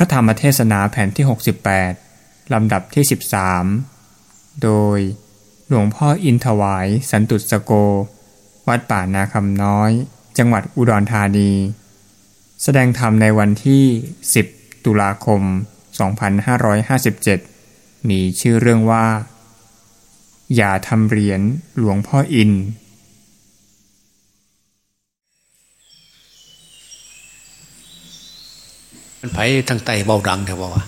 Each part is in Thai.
ระธรรมเทศนาแผ่นที่ 68 ลำดับที่ 13 โดยหลวงพ่ออินทวายสันตุสโก วัดป่านาคำน้อย จังหวัดอุดรธานี แสดงธรรมในวันที่ 10 ตุลาคม 2557 มีชื่อเรื่องว่า อย่าทำเหรียญหลวงพ่ออิน มันไผทางไตเบาดังแถวว่า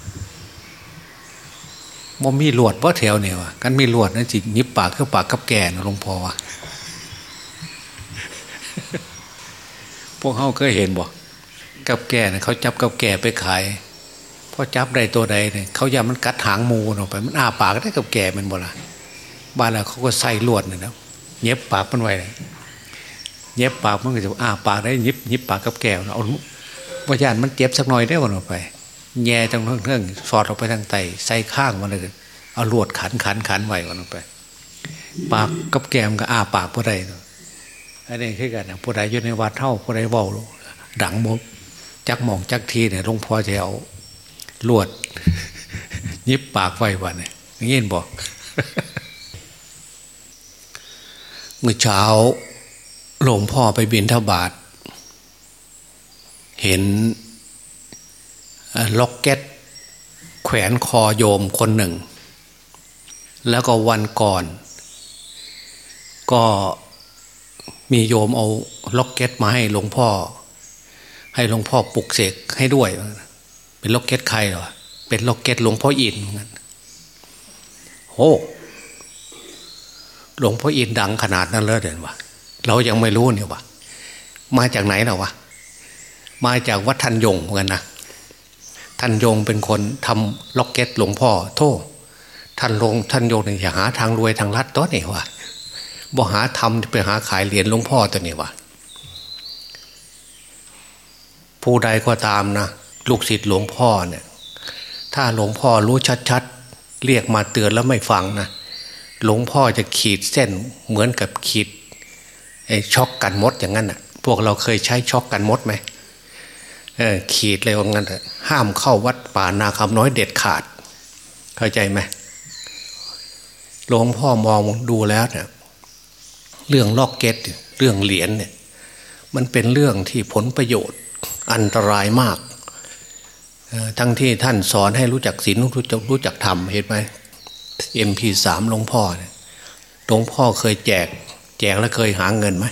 บ่มีลวดว่าะแถวเนี่ยวะกันมีลวดนั่นจิยิบปากเข้าปากกับแก่นหลวงพ่อวะพวกเขาเคยเห็นบ่กับแก่เนี่ยเขาจับกับแก่ไปขายพอจับได้ตัวใดเนี่ยเขายามันกัดหางมูออกไป มันอ้าปากได้กับแก่มันบ่ละบ้านเราเขาก็ใส่ลวดเนี่ยนะเย็บปากมันไว้เย็บปากมันก็จะอ้าปากได้ยิบยิบปากกับแก่เอา ว่าญาติมันเจ็บสักหน่อยได้วันออกไปแง่จังเรื่องสอดออกไปทางไตใส่ข้างมันเลยเอาลวดขันขันขันไว้วันออกไป ปากกับแกมก็อาปากผู้ใดอันนี้คือกันผู้ใดอยู่ในวัดเท่าผู้ใดเบาดังมกจักมองจักทีเนี่ยหลวงพ่อจะเอาลวด ยิบปากไว้วันเนี่ยเงี้ยบอกเมื่อเช้าหลวงพ่อไปบินทบาท เห็นล็อกเก็ต แขวนคอโยมคนหนึ่ง แล้วก็วันก่อน ก็มีโยมเอาล็อกเก็ตมาให้หลวงพ่อ ให้หลวงพ่อปลุกเสกให้ด้วย เป็นล็อกเก็ตใครหรอเป็นล็อกเก็ตหลวงพ่ออินงั้นโอ้หลวงพ่ออินดังขนาดนั้นเลยเด่นวะเรายังไม่รู้เนี่ยวะมาจากไหนเหรอวะ มาจากวัดทันยงเหมือนกันนะท่านยงเป็นคนทำล็อกเก็ตหลวงพ่อโทษท่านลงท่านยงเนี่ยอย่าหาทางรวยทางลัดตัวนี่วะบ่หาทำไปหาขายเหรียญหลวงพ่อตัวนี้วะผู้ใดก็ตามนะลูกศิษย์หลวงพ่อเนี่ย ถ้าหลวงพ่อรู้ชัดๆ เรียกมาเตือนแล้วไม่ฟังนะหลวงพ่อจะขีดเส้นเหมือนกับขีดไอ้ช็อกกันมดอย่างนั้นน่ะ พวกเราเคยใช้ช็อกกันมดไหม ขีดเลยว่างั้นห้ามเข้าวัดป่านาคำน้อยเด็ดขาด เข้าใจไหมหลวงพ่อมองดูแล้วเนี่ยเรื่องล็อกเก็ตเรื่องเหรียญเนี่ยมันเป็นเรื่องที่ผลประโยชน์อันตรายมาก ทั้งที่ท่านสอนให้รู้จักศีลรู้จักรู้จักธรรมเห็นไหมเอ็มพีสามหลวงพ่อเนี่ยหลวงพ่อเคยแจก แจกแล้วเคยหาเงินไหม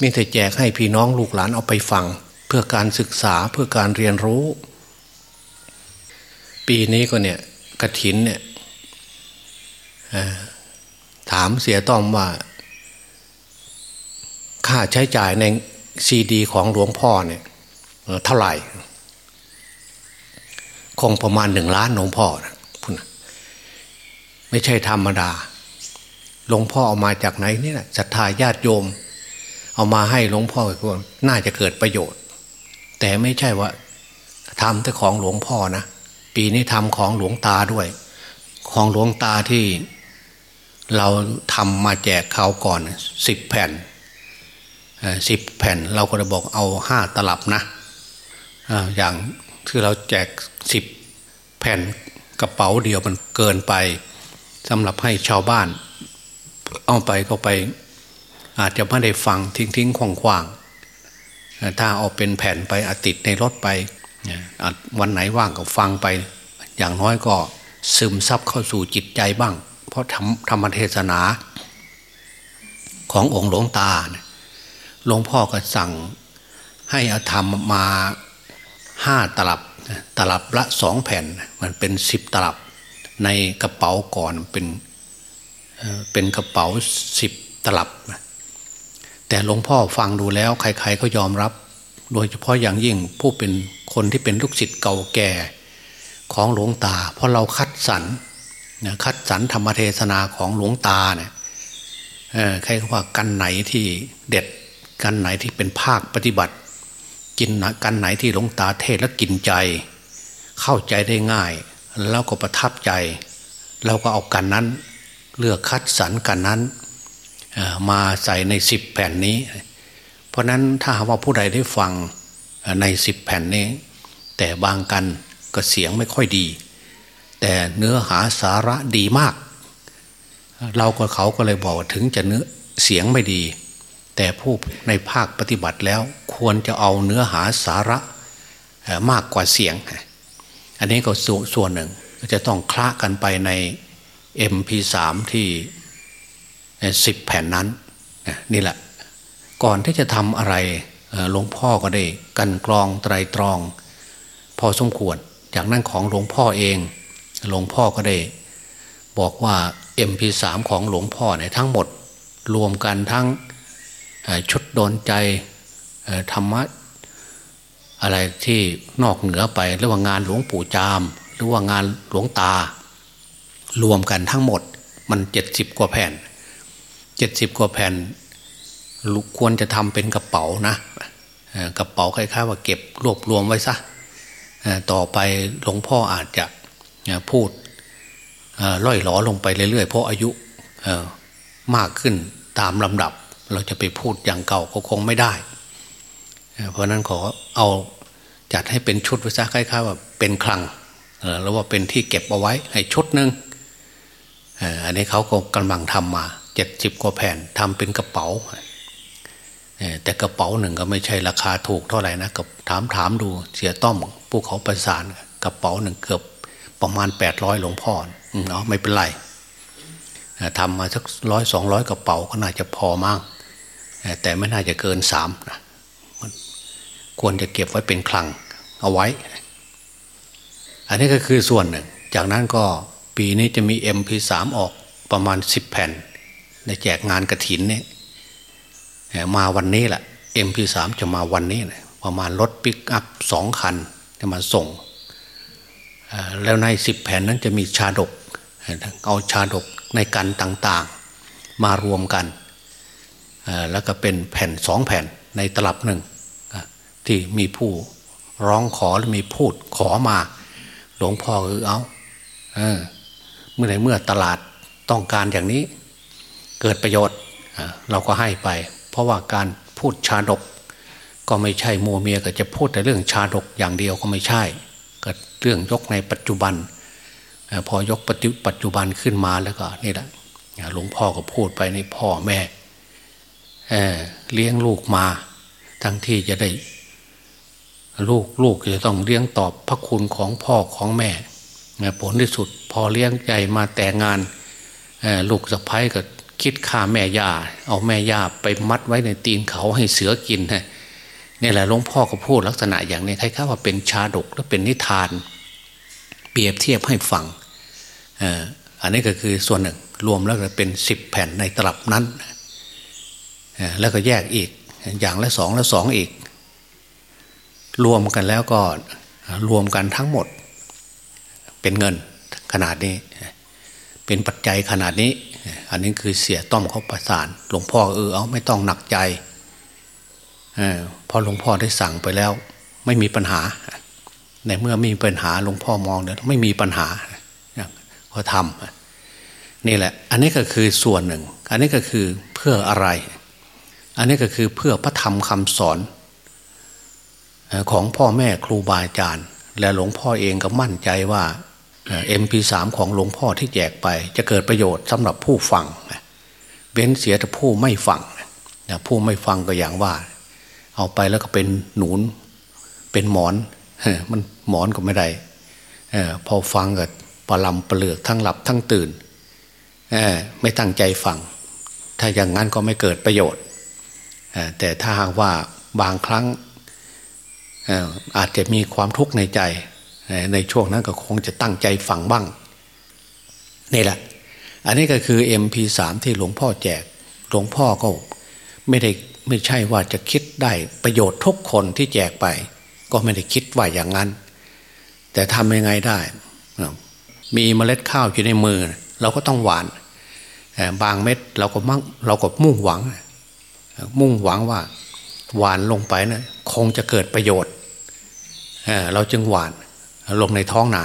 มีแต่แจกให้พี่น้องลูกหลานเอาไปฟัง พื่อการศึกษาเพื่อการเรียนรู้ ปีนี้ก็เนี่ยกระถินเนี่ยถามเสียต้อมว่า ค่าใช้จ่ายในซีดี ของหลวงพ่อเนี่ยเท่าไหร่ คงประมาณหนึ่งล้านหลวงพ่อนะพุณไม่ใช่ธรรมดา หลวงพ่อเอามาจากไหนนี่แหละศรัทธาญาติโยม เอามาให้หลวงพ่อก็น่าจะเกิดประโยชน์ แต่ไม่ใช่ว่าทำแต่ของหลวงพ่อนะปีนี้ทำของหลวงตาด้วย ของหลวงตาที่เราทำมาแจกเขาก่อนสิบแผ่นสิบแผ่นเราก็จะบอกเอาห้าตลับนะอย่างที่เราแจกสิบแผ่นกระเป๋าเดียวมันเกินไปสำหรับให้ชาวบ้าน เอาไปก็ไป อาจจะไม่ได้ฟังทิ้งทิ้งขวางขวาง ถ้าเอาเป็นแผ่นไปอติดในรถไปวันไหนว่างก็ฟังไป อย่างน้อยก็ซึมซับเข้าสู่จิตใจบ้าง เพราะธรรมเทศนาขององค์หลวงตาหลวงพ่อก็สั่งให้อาธรรมมาห้าตลับตลับละสองแผ่น มันเป็นสิบตลับในกระเป๋าก่อนเป็นเป็นกระเป๋าสิบตลับ แต่หลวงพ่อฟังดูแล้วใครๆก็ยอมรับ โดยเฉพาะอย่างยิ่งผู้เป็นคนที่เป็นลูกศิษย์เก่าแก่ของหลวงตา เพราะเราคัดสรรนะคัดสรรธรรมเทศนาของหลวงตาเนี่ยใครว่ากันไหนที่เด็ดกันไหนที่เป็นภาคปฏิบัติ กินกันไหนที่หลวงตาเทศแล้วกินใจ เข้าใจได้ง่าย แล้วก็ประทับใจ เราก็เอากันนั้น เลือกคัดสรรกันนั้น มาใส่ในสิบแผ่นนี้ เพราะนั้นถ้าว่าผู้ใดได้ฟังในสิบแผ่นนี้ แต่บางกันก็เสียงไม่ค่อยดี แต่เนื้อหาสาระดีมาก เราก็เขาก็เลยบอกถึงจะเนื้อเสียงไม่ดี แต่ผู้ในภาคปฏิบัติแล้วควรจะเอาเนื้อหาสาระมากกว่าเสียง อันนี้ก็ส่วนหนึ่งจะต้องคละกันไปใน MP3 ที่ สิบแผ่นนั้นนี่แหละ ก่อนที่จะทำอะไรหลวงพ่อก็ได้กันกรองไตรตรอง พอสมควร จากนั้นของหลวงพ่อเอง หลวงพ่อก็ได้ บอกว่า MP3 ของหลวงพ่อเนี่ยทั้งหมด รวมกันทั้งชุดโดนใจธรรมะอะไรที่นอกเหนือไปหรือว่างานหลวงปู่จาม หรือว่างานหลวงตา รวมกันทั้งหมด มันเจ็ดสิบกว่าแผ่น เจ็ดสิบกว่าแผ่นควรจะทำเป็นกระเป๋านะกระเป๋าคล้ายๆว่าเก็บรวบรวมไว้ซะต่อไปหลวงพ่ออาจจะพูดล่อยหลอลงไปเรื่อยๆ เพราะอายุมากขึ้นตามลำดับ เราจะไปพูดอย่างเก่าก็คงไม่ได้ เพราะนั้นขอเอาจัดให้เป็นชุดไว้ซะคล้ายๆว่าเป็นคลังแล้วว่าเป็นที่เก็บเอาไว้ให้ชุดหนึ่งอันนี้เขาก็กำลังทำมาเจ็ดสิบกว่าแผ่นทำเป็นกระเป๋าแต่กระเป๋าหนึ่งก็ไม่ใช่ราคาถูกเท่าไหร่นะกับถามถามดูเสียต้อมผู้เขาประสานกระเป๋าหนึ่งเกือบประมาณแปดร้อยหลวงพ่อเนาะไม่เป็นไรทำมาสักร้อยสองร้อยกระเป๋าก็น่าจะพอมากแต่ไม่น่าจะเกินสามนะควรจะเก็บไว้เป็นคลังเอาไว้ อันนี้ก็คือส่วนหนึ่ง จากนั้นก็ปีนี้จะมี MP3 ออกประมาณสิบแผ่น ในแจกงานกระถินเนี่ยมาวันนี้แหละ MP3 จะมาวันนี้นะประมาณรถปิกอัพสองคันจะมาส่ง แล้วในสิบแผ่นนั้นจะมีชาดก เอาชาดกในกันต่างๆ มารวมกัน แล้วก็เป็นแผ่นสองแผ่นในตลับหนึ่ง ที่มีผู้ร้องขอหรือมีพูดขอมา หลวงพ่อคือเอาเออเมื่อไหร่เมื่อตลาดต้องการอย่างนี้ เกิดประโยชน์เราก็ให้ไป เพราะว่าการพูดชาดก ก็ไม่ใช่มัวเมียก็จะพูดแต่เรื่องชาดกอย่างเดียวก็ไม่ใช่เก็เรื่องยกในปัจจุบัน พอยกปัจจุบันขึ้นมาแล้วก็นี่แหละหลวงพ่อก็พูดไปในพ่อแม่เเลี้ยงลูกมา ทั้งที่จะได้ ลูกลูกจะต้องเลี้ยงตอบพระคุณของพ่อของแม่ผลที่สุด พอเลี้ยงใจมาแต่งงานลูกสะพ้ายก็ คิดฆ่าแม่ย่า เอาแม่ย่าไปมัดไว้ในตีนเขาให้เสือกินนะนี่แหละหลวงพ่อก็พูดลักษณะอย่างนี้คล้ายๆว่าเป็นชาดกและเป็นนิทาน เปรียบเทียบให้ฟังอันนี้ก็คือส่วนหนึ่งรวมแล้วก็เป็นสิบแผ่นในตลับนั้น แล้วก็แยกอีกอย่างละสองละสองอีก รวมกันแล้วก็รวมกันทั้งหมด เป็นเงินขนาดนี้ เป็นปัจจัยขนาดนี้ อันนี้คือเสียต้อมเขาประสาน หลวงพ่อเออเอาไม่ต้องหนักใจพอหลวงพ่อได้สั่งไปแล้ว ไม่มีปัญหา ในเมื่อม่มีปัญหาหลวงพ่อมองเนี่ยไม่มีปัญหาก็ทำนี่แหละ อันนี้ก็คือส่วนหนึ่ง อันนี้ก็คือเพื่ออะไร อันนี้ก็คือเพื่อพระธรรมคำสอน ของพ่อแม่ครูบาอาจารย์ และหลวงพ่อเองก็มั่นใจว่า เอ็มพีสามของหลวงพ่อที่แจกไป จะเกิดประโยชน์สำหรับผู้ฟังเว้นเสียแต่ผู้ไม่ฟังผู้ไม่ฟังก็อย่างว่า เอาไปแล้วก็เป็นหนุนเป็นหมอนมันหมอนก็ไม่ได้พอฟังก็ปลำเปลือกทั้งหลับทั้งตื่นไม่ตั้งใจฟัง ถ้าอย่างนั้นก็ไม่เกิดประโยชน์แต่ถ้าหากว่าบางครั้งอาจจะมีความทุกข์ในใจ ในช่วงนั้นก็คงจะตั้งใจฟังบ้างนี่แหละ อันนี้ก็คือ MP3 ที่หลวงพ่อแจก หลวงพ่อก็ไม่ได้ไม่ใช่ว่าจะคิดได้ประโยชน์ทุกคนที่แจกไป ก็ไม่ได้คิดว่าอย่างนั้น แต่ทำยังไงได้ มีเมล็ดข้าวอยู่ในมือ เราก็ต้องหวาน บางเม็ดเราก็มั่งเราก็มุ่งหวัง มุ่งหวังว่าหวานลงไปนะคงจะเกิดประโยชน์ เราจึงหวาน ลงในท้องนา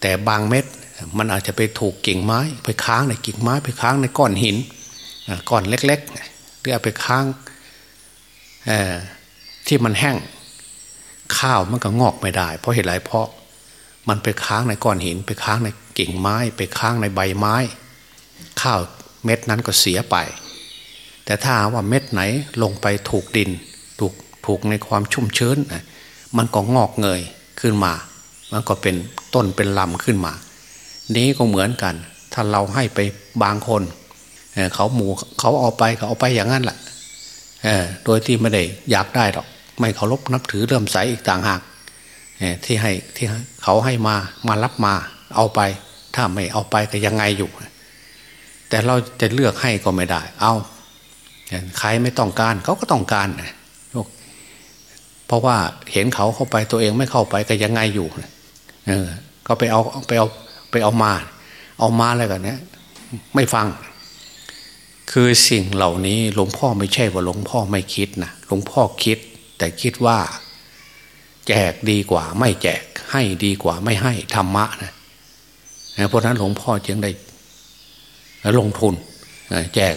แต่บางเม็ดมันอาจจะไปถูกกิ่งไม้ ไปค้างในกิ่งไม้ไปค้างในก้อนหินก้อนเล็กๆหรือเอาไปค้างที่มันแห้งข้าวมันก็งอกไม่ได้ เพราะเหตุไรเพราะมันไปค้างในก้อนหิน ไปค้างในกิ่งไม้ ไปค้างในใบไม้ ข้าวเม็ดนั้นก็เสียไป แต่ถ้าว่าเม็ดไหนลงไปถูกดิน ถูกถูกในความชุ่มชื้นมันก็งอกเงยขึ้นมา มันก็เป็นต้นเป็นลำขึ้นมา นี้ก็เหมือนกัน ถ้าเราให้ไปบางคนเขาหมูเขาเอาไปเขาเอาไปอย่างนั้นแหละโดยที่ไม่ได้อยากได้หรอก ไม่เคารพนับถือเริ่มใสอีกต่างหากที่ให้ที่เขาให้มามารับมาเอาไป ถ้าไม่เอาไปก็ยังไงอยู่ แต่เราจะเลือกให้ก็ไม่ได้ เอาใครไม่ต้องการเขาก็ต้องการเพราะว่าเห็นเขาเข้าไปตัวเองไม่เข้าไปก็ยังไงอยู่ เออ ก็ไปเอาไปเอาไปเอามา เอามาอะไรกันเนี้ยไม่ฟัง คือสิ่งเหล่านี้หลวงพ่อไม่ใช่ว่าหลวงพ่อไม่คิดนะหลวงพ่อคิด แต่คิดว่า แจกดีกว่า ไม่แจกให้ดีกว่าไม่ให้ธรรมะนะเพราะนั้นหลวงพ่อจึงได้ลงทุนแจก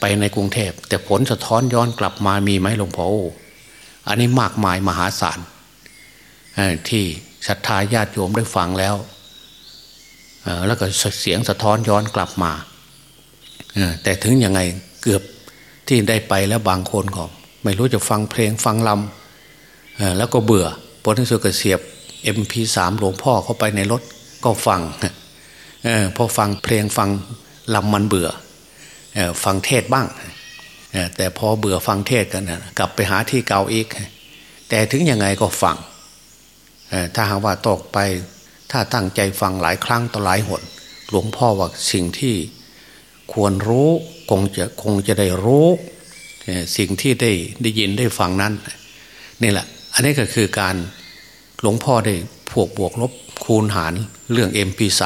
ไปในกรุงเทพ แต่ผลสะท้อนย้อนกลับมามีไหมหลวงพ่ออันนี้มากมายมหาศาลที่ ศรัทธาญาติโยมได้ฟังแล้วแล้วก็เสียงสะท้อนย้อนกลับมาแต่ถึงยังไงเกือบที่ได้ไปแล้วบางคนก็ไม่รู้จะฟังเพลงฟังลำแล้วก็เบื่อพอที่สุดก็เสียบ MP3 หลวงพ่อเข้าไปในรถก็ฟังพอฟังเพลงฟังลำมันเบื่อฟังเทศบ้าง แต่พอเบื่อฟังเทศกันกลับไปหาที่เก่าอีก แต่ถึงยังไงก็ฟัง ถ้าหากว่าตกไป ถ้าตั้งใจฟังหลายครั้งต่อหลายหนหลวงพ่อว่าสิ่งที่ควรรู้คงจะคงจะได้รู้สิ่งที่ได้ได้ยินได้ฟังนั้นนี่แหละ อันนี้ก็คือการหลวงพ่อได้พวกบวกลบคูณหารเรื่อง MP3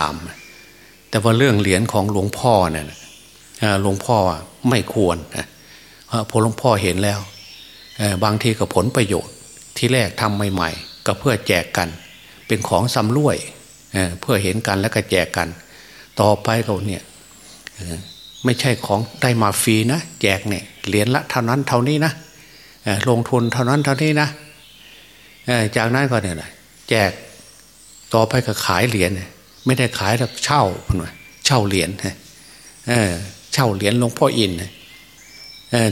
แต่ว่าเรื่องเหรียญของหลวงพ่อเนี่ยหลวงพ่อไม่ควรพอหลวงพ่อเห็นแล้วบางทีก็ผลประโยชน์ที่แรกทำใหม่ๆ ก็เพื่อแจกกัน เป็นของสำรวยเพื่อเห็นกันแล้วก็แจกกัน ต่อไปเราเนี่ยไม่ใช่ของได้มาฟรีนะแจกเนี่ยเหรียญละเท่านั้นเท่านี้นะลงทุนเท่านั้นเท่านี้นะจากนั้นก็เนี่ยแจกต่อไปก็ขายเหรียญไม่ได้ขายแบบเช่าพนเช่าเหรียญเช่าเหรียญหลวงพ่ออิน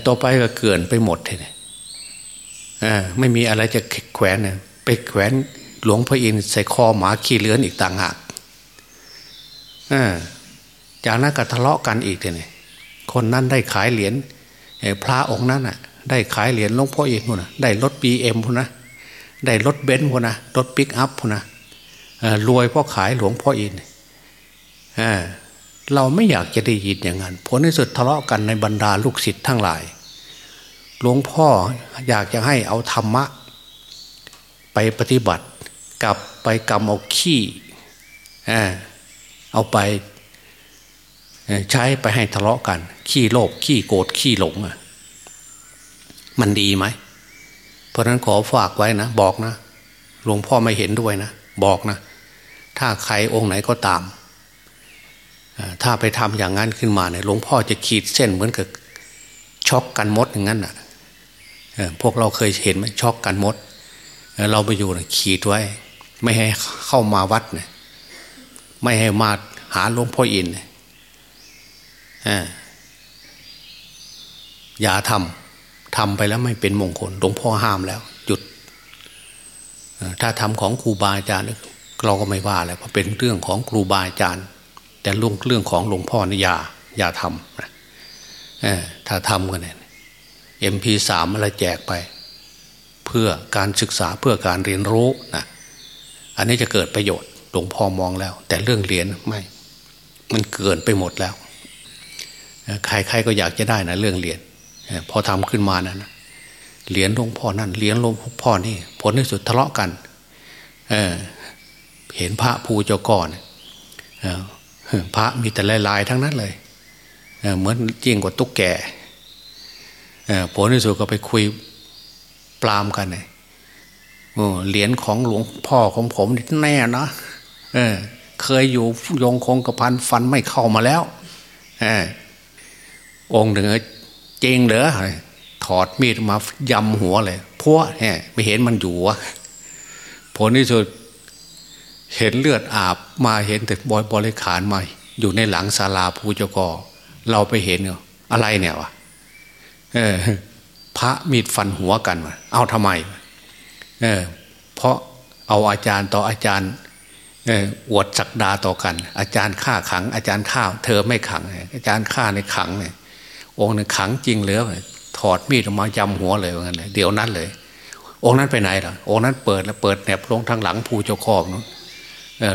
ต่อไปก็เกินไปหมดเลยไม่มีอะไรจะแขวนเนี่ย ไปแขวนหลวงพ่ออินใส่คอหมาขี้เลื้อนอีกต่างหากจากนั้นก็ทะเลาะกันอีกเลยคนนั้นได้ขายเหรียญพระองค์นั้นอะ ได้ขายเหรียญหลวงพ่ออินนะได้รถบีเอ็มพนะได้รถเบนซ์พนะรถปิกอัพพนะรวยเพราะขายหลวงพ่ออินเราไม่อยากจะได้ยินอย่างนั้นผลในสุดทะเลาะกันในบรรดาลูกศิษย์ทั้งหลาย หลวงพ่ออยากจะให้เอาธรรมะ ไปปฏิบัติกับไปกรรมเอาขี้เอาไปใช้ไปให้ทะเลาะกัน ขี้โลภขี้โกรธขี้หลงอะมันดีไหม เพราะนั้นขอฝากไว้นะ บอกนะหลวงพ่อไม่เห็นด้วยนะ บอกนะ ถ้าใครองค์ไหนก็ตาม ถ้าไปทำอย่างนั้นขึ้นมาเนี่ยหลวงพ่อจะขีดเส้นเหมือนกับช็อกกันมดอย่างนั้นอะพวกเราเคยเห็นไหมช็อกกันมด เราไปอยู่นะขีดไว้ ไม่ให้เข้ามาวัดเนี่ยไม่ให้มาหาหลวงพ่ออินอย่าทำทำไปแล้วไม่เป็นมงคลหลวงพ่อห้ามแล้ว หยุด ถ้าทำของครูบาอาจารย์เราก็ไม่ว่าแล้วเพราะเป็นเรื่องของครูบาอาจารย์ แต่เรื่องเรื่องของหลวงพ่อนี่อย่าอย่าทำนะถ้าทำกันเนี่ยเอ็มพีสามอะไรแจกไป พื่อการศึกษาเพื่อการเรียนรู้นะอันนี้จะเกิดประโยชน์หลวงพ่อมองแล้ว แต่เรื่องเรียนไม่ มันเกินไปหมดแล้วใครๆก็อยากจะได้นะเรื่องเรียนพอทำขึ้นมานะั้นเหรียญหลวงพ่อนั่นเหรียญหลวงพ่อนี่ ผลที่สุดทะเลาะกันเเห็นพระภูเจ้าก่อนพระมีแต่ลายๆทั้งนั้นเลยเหมือนจริงกว่าตุ๊กแกผลที่สุดก็ไปคุย ปรามกันเลยเหรียญของหลวงพ่อของผมแน่นะเออ เคยอยู่ยงคงกระพันฟันไม่เข้ามาแล้วอองค์หนึ่งจงเหรอถอดมีดมายำหัวเลยพวกไม่เห็นมันอยู่วะลที่สุดเห็นเลือดอาบมาเห็นแต่บอยบริขารมาอยู่ในหลังศาลาภูเจ้ากอเราไปเห็นเนอะไรเนี่ยวะเออ พระมีดฟันหัวกันวะเอาทำไมเออเพราะเอาอาจารย์ต่ออาจารย์เอออวดศักดาต่อกัน อาจารย์ฆ่าขัง อาจารย์ฆ่า เธอไม่ขัง อาจารย์ฆ่าในขังเนี่ยองค์หนึ่งขังจริงเหลือถอดมีดออกมายำหัวเลยว่างั้นเดี๋ยวนั้นเลย องค์นั้นไปไหนล่ะ องค์นั้นเปิดแล้วเปิดแหนบลงทางหลังภูเจ้าคอบนู้น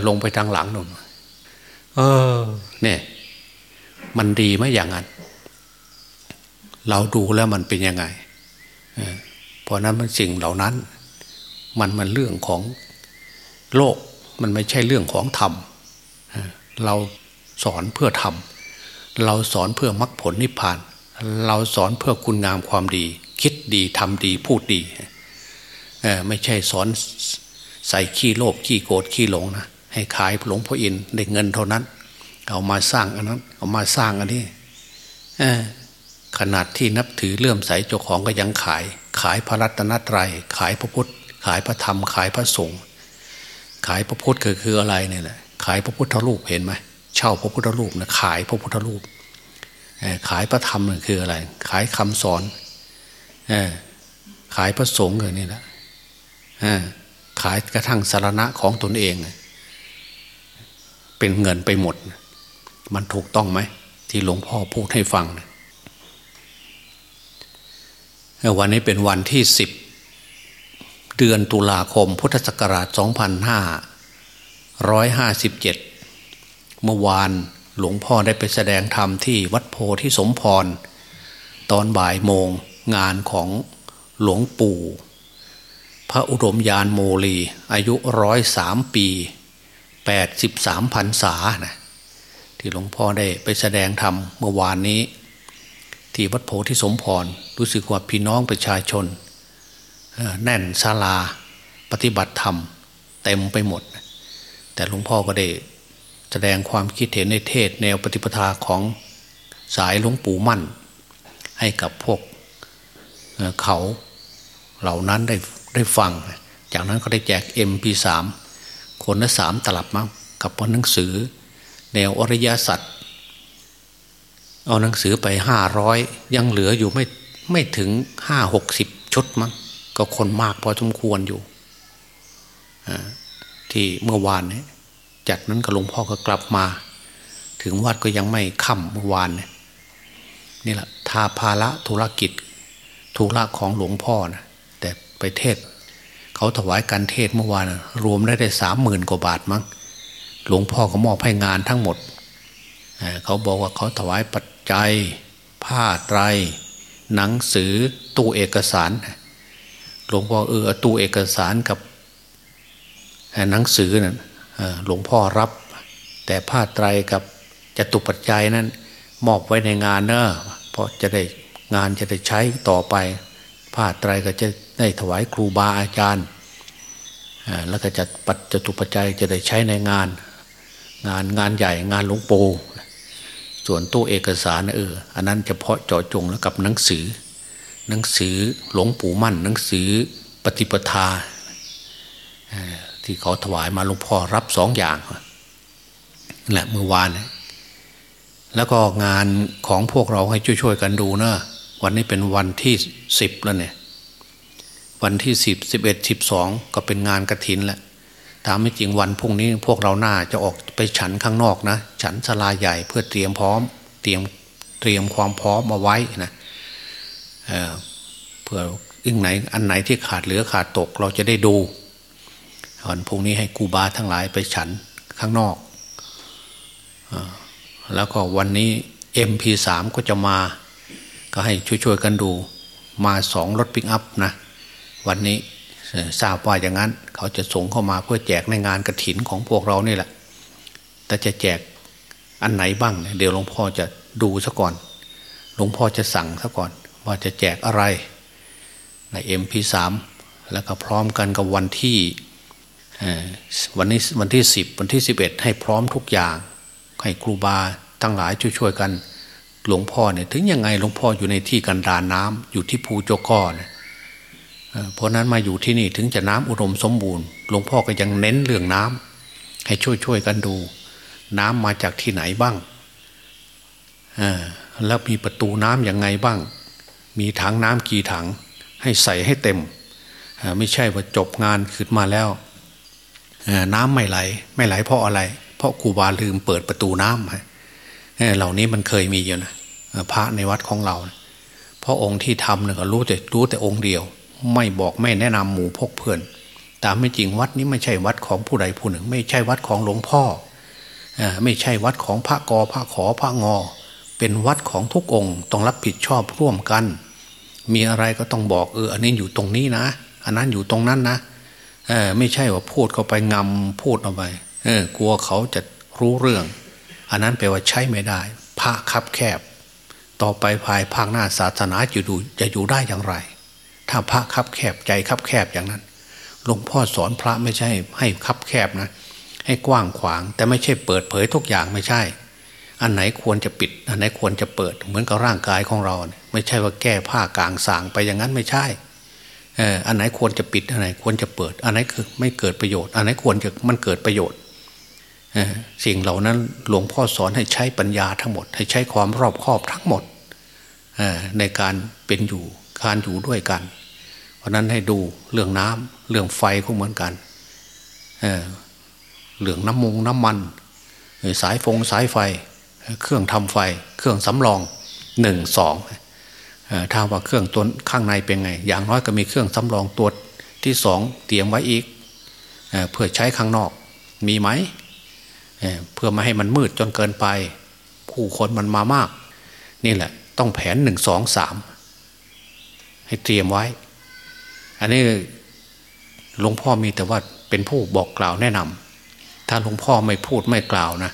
ลงไปทางหลังนู่นเออ เนี่ย มันดีไหมอย่างนั้น เราดูแล้วมันเป็นยังไง เพราะนั้นมันสิ่งเหล่านั้น มันมันเรื่องของโลกมันไม่ใช่เรื่องของธรรมเราสอนเพื่อธรรมเราสอนเพื่อมรรคผลนิพพาน เราสอนเพื่อคุณงามความดี คิดดีทำดีพูดดีไม่ใช่สอนใส่ขี้โลภขี้โกรธขี้หลงนะให้ขายหลวงพ่ออินได้เงินเท่านั้น เอามาสร้างอันนั้น เอามาสร้างอันนี้ ขนาดที่นับถือเลื่อมใสเจ้าของก็ยังขาย ขายพระรัตนตรยัย ขายพระพุทธ ขายพระธรรม ขายพระสงฆ์ขายพระพุทธคือคืออะไรเนี่ยแหละขายพระพุทธรูปเห็นไหมเช่าพระพุทธรูปนะขายพระพุทธรูปขายพระธรรมคืออะไร ขายคำสอนขายพระสงฆ์เลยนี่แหละขายกระทั่งสารณะของตนเอง เป็นเงินไปหมด มันถูกต้องไหม ที่หลวงพ่อพูดให้ฟัง วันนี้เป็นวันที่สิบเดือนตุลาคม พุทธศักราช 2557 เมื่อวานหลวงพ่อได้ไปแสดงธรรมที่วัดโพธิสมพร ตอนบ่ายโมงงานของหลวงปู่ พระอุดมยานโมลี อายุร้อยสามปีแปดสิบสามพันษานะที่หลวงพ่อได้ไปแสดงธรรมเมื่อวานนี้ ที่วัดโพธิสมพรรู้สึกว่าพี่น้องประชาชน แน่นศาลาปฏิบัติธรรม เต็มไปหมด แต่หลวงพ่อก็ได้แสดงความคิดเห็นในเทศแนวปฏิปทาของสายหลวงปู่มั่น ให้กับพวกเขาเหล่านั้นได้ได้ฟัง จากนั้นก็ได้แจก MP3 คนละสามตลับมั้งกับหนังสือ แนวอริยสัจ เอาหนังสือไปห้าร้อยยังเหลืออยู่ไม่ไม่ถึงห้าหกสิบชุดมั้งก็คนมากพอสมควรอยู่ที่เมื่อวานนี้จากนั้นก็หลวงพ่อก็กลับมา ถึงวัดก็ยังไม่ค่ำเมื่อวานเนี่ยนี่แหละทาภาระธุรกิจธุระของหลวงพ่อนะแต่ไปเทศ เขาถวายการเทศเมื่อวานรวมได้ได้สามหมื่นกว่าบาทมั้งหลวงพ่อก็มอบให้งานทั้งหมด เขาบอกว่าเขาถวายปัจจัย ผ้าไตร หนังสือตู้เอกสารหลวงพ่อเออตู้เอกสารกับหนังสือนั่นหลวงพ่อรับ แต่ผ้าไตรกับจตุปัจจัยนั้น มอบไว้ในงานเนอะเพราะจะได้งานจะได้ใช้ต่อไป ผ้าไตรก็จะได้ถวายครูบาอาจารย์แล้วก็จะปัจจตุปัจจัยจะได้ใช้ในงาน งานงานใหญ่งานหลวงปู่ ส่วนตู้เอกสารเอออันนั้นเฉพาะเจาะจงแล้วกับหนังสือ หนังสือหลวงปู่มั่น หนังสือปฏิปทาที่เขาถวายมาหลวงพ่อรับสองอย่างแหละเมื่อวานแล้วก็งานของพวกเราให้ช่วยๆกันดูนะวันนี้เป็นวันที่สิบแล้วเนี่ย วันที่สิบสิบเอ็ดสิบสองก็เป็นงานกระถินแหละ ถามไม่จริงวันพรุ่งนี้พวกเราหน้าจะออกไปฉันข้างนอกนะ ฉันสลาใหญ่เพื่อเตรียมพร้อม เตรียมเตรียมความพร้อมมาไว้นะเเพื่ออึ่งไหนอันไหนที่ขาดเหลือขาดตกเราจะได้ดูวันพรุ่งนี้ให้กูบาทั้งหลายไปฉันข้างนอกอแล้วก็วันนี้ MP3 ก็จะมา ก็ให้ช่วยๆกันดู มาสองรถปิกอัพนะ วันนี้ ทราบว่าอย่างนั้น เขาจะส่งเข้ามาเพื่อแจกในงานกระถินของพวกเรานี่แหละ แต่จะแจกอันไหนบ้าง เดี๋ยวหลวงพ่อจะดูซะก่อน หลวงพ่อจะสั่งซะก่อน ว่าจะแจกอะไรใน MP3 แล้วก็พร้อมกันกับวันที่วันนี้วันที่สิบวันที่สิบเอ็ดให้พร้อมทุกอย่าง ให้ครูบาทั้งหลายช่วยๆกัน หลวงพ่อเนี่ยถึงยังไงหลวงพ่ออยู่ในที่กันดานน้ำอยู่ที่ภูโจก้อเนี่ย เพราะนั้นมาอยู่ที่นี่ถึงจะน้ำอุดมสมบูรณ์หลวงพ่อก็ยังเน้นเรื่องน้ำให้ช่วยๆกันดู น้ำมาจากที่ไหนบ้างแล้วมีประตูน้ำยังไงบ้าง มีถังน้ำกี่ถัง ให้ใส่ให้เต็ม ไม่ใช่ว่าจบงานขึ้นมาแล้วน้ำไม่ไหล ไม่ไหลเพราะอะไร เพราะครูบาลืมเปิดประตูน้ำเหล่านี้มันเคยมีอยู่นะพระในวัดของเรา เพราะองค์ที่ทำเนี่ยรู้แต่รู้แต่องค์เดียว ไม่บอกไม่แนะนำหมู่พกเพื่อนตามไม่จริงวัดนี้ไม่ใช่วัดของผู้ใดผู้หนึ่ง ไม่ใช่วัดของหลวงพ่อไม่ใช่วัดของพระกอพระขอพระงอ เป็นวัดของทุกองค์ต้องรับผิดชอบร่วมกัน มีอะไรก็ต้องบอกเอออันนี้อยู่ตรงนี้นะ อันนั้นอยู่ตรงนั้นนะเออไม่ใช่ว่าพูดเข้าไปงำพูดเอาไปเออกลัวเขาจะรู้เรื่อง อันนั้นแปลว่าใช้ไม่ได้ พระคับแคบ ต่อไปภายภาคหน้าศาสนาจะดูจะอยู่ได้อย่างไร ถ้าพระคับแคบใจคับแคบอย่างนั้นหลวงพ่อสอนพระไม่ใช่ให้คับแคบนะ ให้กว้างขวาง แต่ไม่ใช่เปิดเผยทุกอย่างไม่ใช่ อันไหนควรจะปิด อันไหนควรจะเปิด เหมือนกับร่างกายของเรา ไม่ใช่ว่าแก้ผ้ากลางสางไปอย่างนั้นไม่ใช่เอออันไหนควรจะปิด อันไหนควรจะเปิด อันไหนคือไม่เกิดประโยชน์ อันไหนควรจะมันเกิดประโยชน์สิ่งเหล่านั้นหลวงพ่อสอนให้ใช้ปัญญาทั้งหมด ให้ใช้ความรอบคอบทั้งหมดในการเป็นอยู่ การอยู่ด้วยกัน เพราะนั้นให้ดูเรื่องน้ำเรื่องไฟก็เหมือนกันเเรื่องน้ำมงน้ำมัน สายฟงสายไฟ เครื่องทำไฟ เครื่องสำรองหนึ่งสองถ้าว่าเครื่องตัวข้างในเป็นไง อย่างน้อยก็มีเครื่องสำรองตัวที่สองเตรียมไว้อีกเเพื่อใช้ข้างนอกมีไหมเเพื่อไม่ให้มันมืดจนเกินไป ผู้คนมันมามาก นี่แหละ ต้องแผนหนึ่งสองสาม ให้เตรียมไว้ อันนี้หลวงพ่อมีแต่ว่าเป็นผู้บอกกล่าวแนะนำถ้าหลวงพ่อไม่พูดไม่กล่าวนะ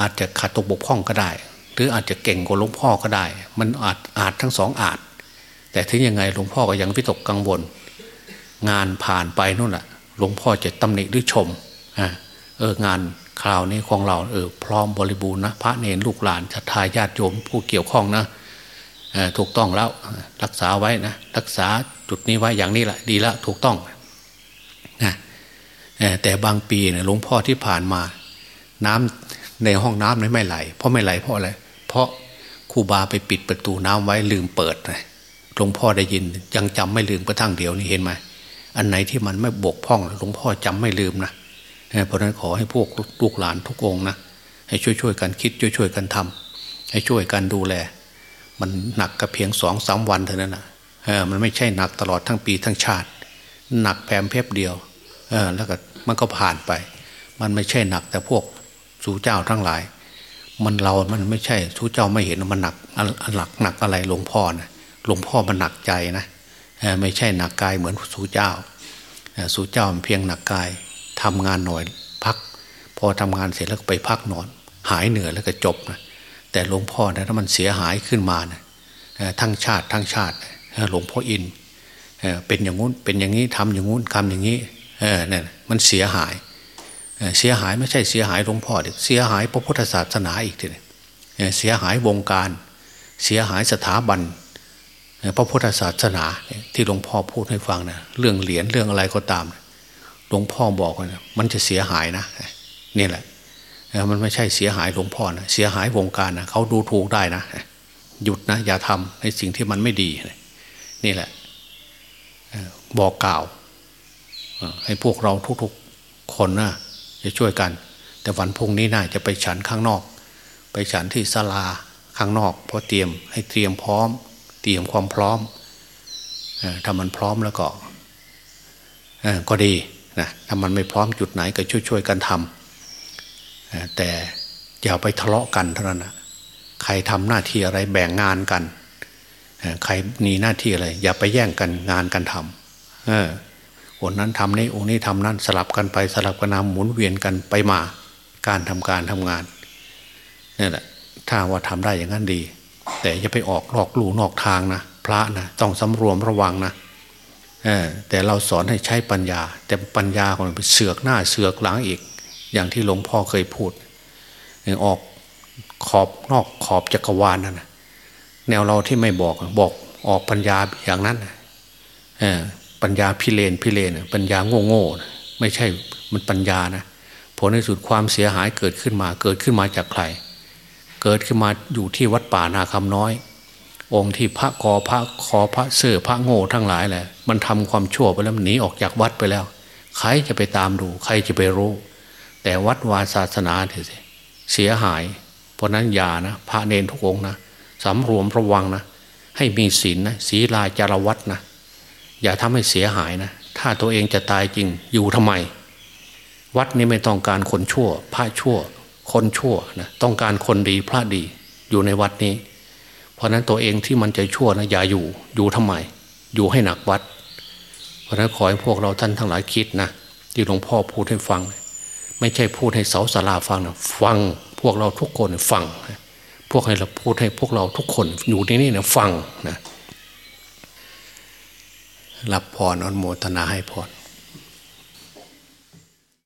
อาจจะขาดตกบกพร่องก็ได้ หรืออาจจะเก่งกว่าหลวงพ่อก็ได้ มันอาจอาจทั้งสองอาจ แต่ถึงยังไงหลวงพ่อก็ยังวิตกกังวล งานผ่านไปนู่นแหละหลวงพ่อจะตำหนิหรือชมอเอองานคราวนี้ของเราเออพร้อมบริบูรณ์นะพระเนรลูกหลานศรัทธาญาติโยมผู้เกี่ยวข้องนะ ถูกต้องแล้วรักษาไว้นะรักษาจุดนี้ไว้อย่างนี้แหละดีล้วถูกต้องนะแต่บางปีเนี่ยหลวงพ่อที่ผ่านมา น้ำในห้องน้ำไม่ไหล เพราะไม่ไหลเพราะอะไรเพราะครูบาไปปิดประตูน้ำไว้ลืมเปิดนะหลวงพ่อได้ยินยังจำไม่ลืมกระทั่งเดียวนี่เห็นไหมอันไหนที่มันไม่บกพร่องหลวงพ่อจำไม่ลืมนะเพราะนั้นขอให้พวกลูกหลานทุกองนะให้ช่วยๆกันคิดช่วยๆกันทำให้ช่วยกันดูแล มันหนักก็เพียงสองสามวันเท่านั้นนะเออมันไม่ใช่หนักตลอดทั้งปีทั้งชาติ หนักแผมเพบเดียวเออแล้วก็มันก็ผ่านไป มันไม่ใช่หนักแต่พวกสู่เจ้าทั้งหลาย มันเรา มันไม่ใช่ทูเจ้าไม่เห็นมันหนักหนักหนักอะไรหลวงพ่อนะหลวงพ่อมันหนักใจนะไม่ใช่หนักกายเหมือนสู่เจ้าสู่เจ้ามันเพียงหนักกายทำงานหน่อยพัก พอทำงานเสร็จแล้วก็ไปพักนอน หายเหนื่อยแล้วก็จบนะ แต่หลวงพ่อนะถ้ามันเสียหายขึ้นมานะทั้งชาติทั้งชาติหลวงพ่ออินเป็นอย่างงู้นเป็นอย่างนี้ทำอย่างงู้นทำอย่างนี้เนี่ยมันเสียหายเสียหายไม่ใช่เสียหายหลวงพ่อเด็กเสียหายพระพุทธศาสนาอีกทีเสียหายวงการ เสียหายสถาบันพระพุทธศาสนาที่หลวงพ่อพูดให้ฟังนะเรื่องเหรียญเรื่องอะไรก็ตามหลวงพ่อบอกนะมันจะเสียหายนะนี่แหละ มันไม่ใช่เสียหายหลวงพ่อนะเสียหายวงการนะเขาดูถูกได้นะหยุดนะอย่าทำในสิ่งที่มันไม่ดี นี่แหละบอกกล่าวให้พวกเราทุกๆคนนะจะช่วยกัน แต่วันพุ่งนี้น่าจะไปฉันข้างนอก ไปฉันที่ศาลาข้างนอกเพราะเตรียมให้เตรียมพร้อม เตรียมความพร้อมถ้ามันพร้อมแล้วก็ก็ดีนะถ้ามันไม่พร้อมจุดไหนก็ช่วยๆกันทำ แต่อย่าไปทะเลาะกันเท่านั้นนะใครทำหน้าที่อะไรแบ่งงานกัน ใครมีหน้าที่อะไร อย่าไปแย่งกันงานกันทำคนนั้นทำนี้องค์นี้ทำนั้นสลับกันไปสลับกันนาหมุนเวียนกันไปมา การทำการทำงานนี่แหละถ้าว่าทำได้อย่างนั้นดี แต่อย่าไปออกนอกลู่นอกทางนะพระนะต้องสำรวมระวังนะแต่เราสอนให้ใช้ปัญญา แต่ปัญญาของมันเสือกหน้าเสือกหลังอีก อย่างที่หลวงพ่อเคยพูดออกขอบนอกขอบจักรวาลนั่นนะแนวเราที่ไม่บอกบอกออกปัญญาอย่างนั้นปัญญาพิเรนพิเรนปัญญาโง่โง่ไม่ใช่มันปัญญานะผลในสุดความเสียหายเกิดขึ้นมา เกิดขึ้นมาจากใคร เกิดขึ้นมาอยู่ที่วัดป่านาคำน้อย องค์ที่พระกอพระคอพระเสือพระโง่ทั้งหลายแหละมันทำความชั่วไปแล้วหนีออกจากวัดไปแล้ว ใครจะไปตามดู ใครจะไปรู้ แต่วัดวาศาสนาเถอะเสียหาย เพราะนั้นอย่านะพระเนนทุกองนะสำรวมระวังนะ ให้มีศีลนะศีลาจารวัตนะ อย่าทำให้เสียหายนะ ถ้าตัวเองจะตายจริงอยู่ทำไม วัดนี้ไม่ต้องการคนชั่ว พระชั่ว คนชั่วนะต้องการคนดีพระดีอยู่ในวัดนี้ เพราะนั้นตัวเองที่มันจะชั่วนะอย่าอยู่อยู่ทำไม อยู่ให้หนักวัด เพราะนั้นขอให้พวกเราท่านทั้งหลายคิดนะที่หลวงพ่อพูดให้ฟัง ไม่ใช่พูดให้เสาสาราฟังนะฟังพวกเราทุกคนฟัง พวกให้เราพูดให้พวกเราทุกคนอยู่ในนี่นะฟังนะรับพรอนโมทนาให้พร